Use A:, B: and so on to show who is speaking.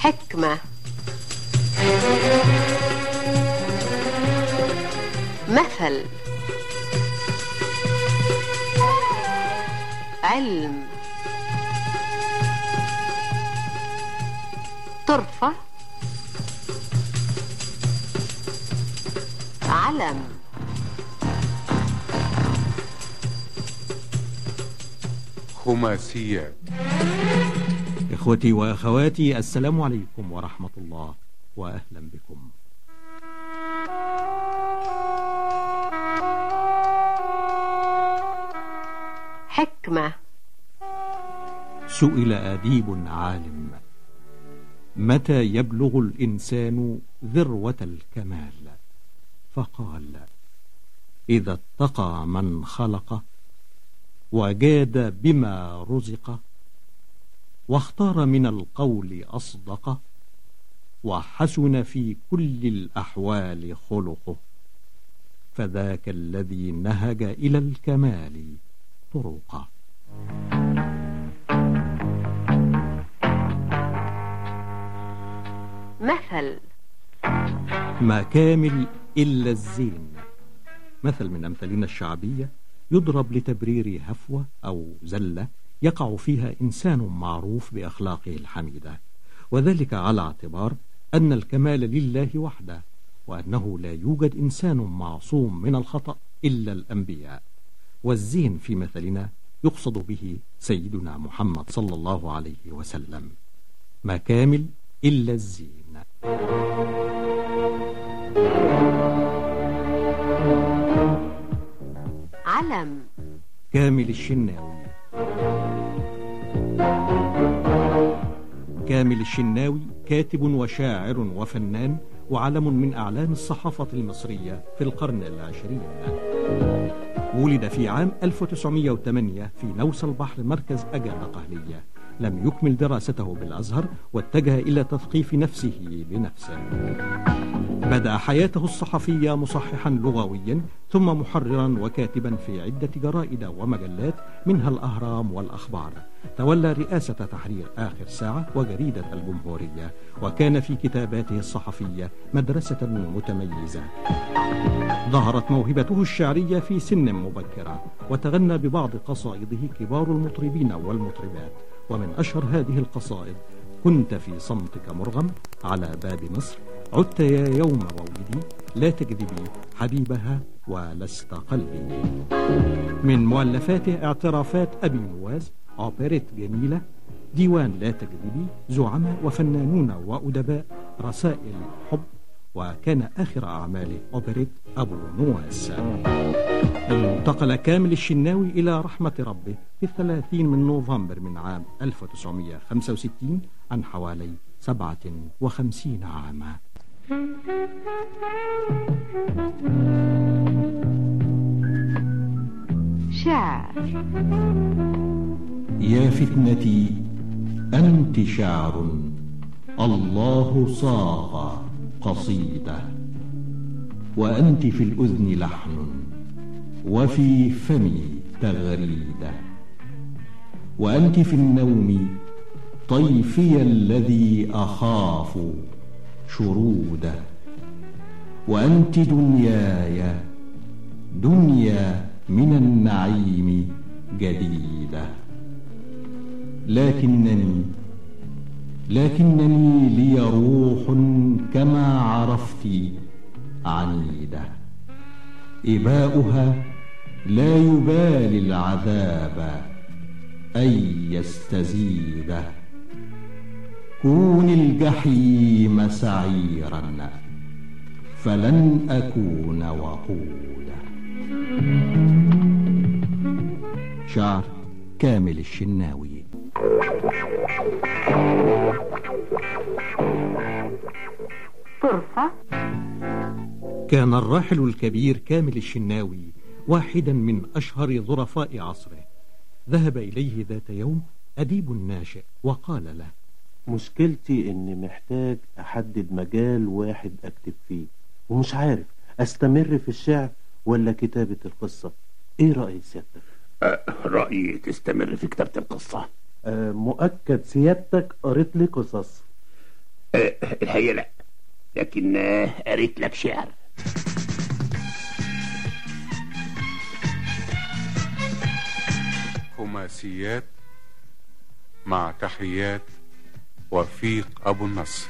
A: حكمة. مثل. علم. طرفة. علم.
B: خماسيات
C: إخوتي وأخواتي السلام عليكم ورحمة الله وأهلا بكم.
A: حكمة.
C: سئل أديب عالم. متى يبلغ الإنسان ذروة الكمال؟ فقال إذا اتقى من خلق وجاد بما رزق. واختار من القول أصدقه وحسن في كل الأحوال خلقه. فذاك الذي نهج إلى الكمال طرقا
A: مثل.
C: ما كامل إلا الزين. مثل من أمثالنا الشعبية يضرب لتبرير هفوة أو زلة يقع فيها إنسان معروف بأخلاقه الحميدة وذلك على اعتبار أن الكمال لله وحده وأنه لا يوجد إنسان معصوم من الخطأ إلا الأنبياء. والزين في مثلنا يقصد به سيدنا محمد صلى الله عليه وسلم. ما كامل إلا الزين.
A: علم.
C: كامل الشناوي كامل الشناوي كاتب وشاعر وفنان وعلم من أعلام الصحافة المصرية في القرن العشرين. ولد في عام 1908 في نوس البحر مركز أجا قهلية لم يكمل دراسته بالأزهر واتجه إلى تثقيف نفسه بنفسه. بدأ حياته الصحفية مصححا لغويا ثم محررا وكاتبا في عدة جرائد ومجلات منها الأهرام والأخبار. تولى رئاسة تحرير آخر ساعة وجريدة الجمهورية وكان في كتاباته الصحفية مدرسة متميزة. ظهرت موهبته الشعرية في سن مبكرة وتغنى ببعض قصائده كبار المطربين والمطربات. ومن أشهر هذه القصائد كنت في صمتك مرغم على باب مصر عدت يا يوم مولدي لا تكذبي حبيبها ولست قلبي. من مؤلفاته اعترافات أبي نواز أوبريت جميلة ديوان لا تكذبي زعماء وفنانون وأدباء رسائل حب وكان آخر أعماله أوبريت أبو نواس انتقل كامل الشناوي إلى رحمة ربه في الثلاثين من نوفمبر من عام 1965 عن حوالي 57 عاما.
A: شعر
C: يا فتنتي أنت شعر الله صاغ قصيدة. وأنت في الأذن لحن. وفي فمي تغريدة. وأنت في النوم طيفي الذي أخاف. شروده وأنت دنياي دنيا من النعيم جديدة لكنني لكنني لي روح كما عرفت عنيدة إباؤها لا يبالي العذاب أن يستزيده كون الجحيم سعيرا فلن أكون وقودا. شعر كامل الشناوي.
A: طرفة
C: كان الراحل الكبير كامل الشناوي واحدا من أشهر ظرفاء عصره. ذهب إليه ذات يوم أديب ناشئ وقال له
D: مشكلتي إني محتاج أحدد مجال واحد أكتب فيه ومش عارف أستمر في الشعر ولا كتابة القصة. إيه رأي سيادتك
E: أه رأيي تستمر في كتابة القصة.
D: آه مؤكد سيادتك قريت لي قصص.
B: الحقيقة لا لكن آه، قريت لك شعر.
E: خماسيات مع تحيات وفيق أبو النصر.